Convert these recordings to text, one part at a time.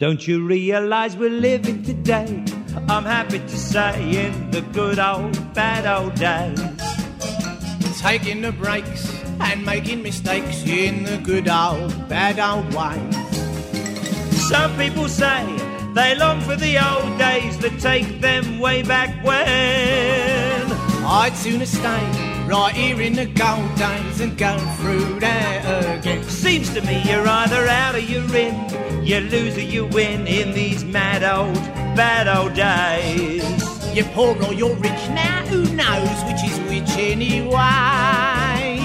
Don't you realize we're living today? I'm happy to say in the good old bad old days. Taking the breaks and making mistakes in the good old bad old ways. Some people say they long for the old days that take them way back when. I'd sooner stay right here in the gold days and go through that again. Seems to me you're either out or you're in, you lose or you win in these mad old, bad old days. You're poor or you're rich now, who knows which is which anyway?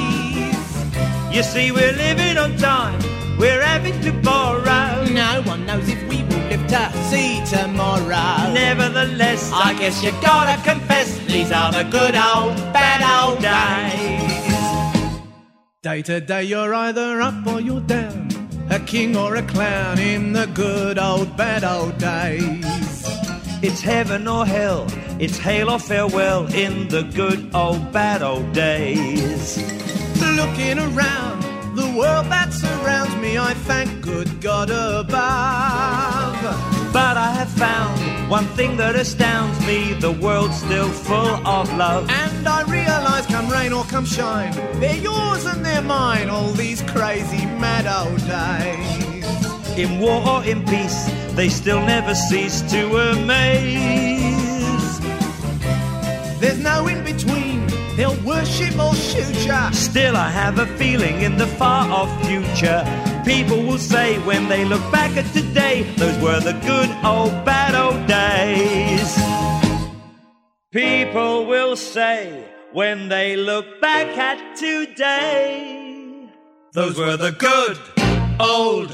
You see, we're living on time, we're having to borrow. No one knows if we will live to see tomorrow. Nevertheless, I guess you gotta confess, these are the good old, bad old days. Day to day, you're either up or you're down, a king or a clown in the good old bad old days. It's heaven or hell, it's hail or farewell in the good old, bad old days. Looking around the world that surrounds me, I thank good God above. But I have found one thing that astounds me the world's still full of love. And I realize, come rain or come shine, they're yours and they're mine, all these crazy mad old days. In war or in peace, they still never cease to amaze. There's no in between, they'll worship or shoot ya. Still, I have a feeling in the far off future, people will say when they look back at today, those were the good old bad old days. People will say when they look back at today, those were the good old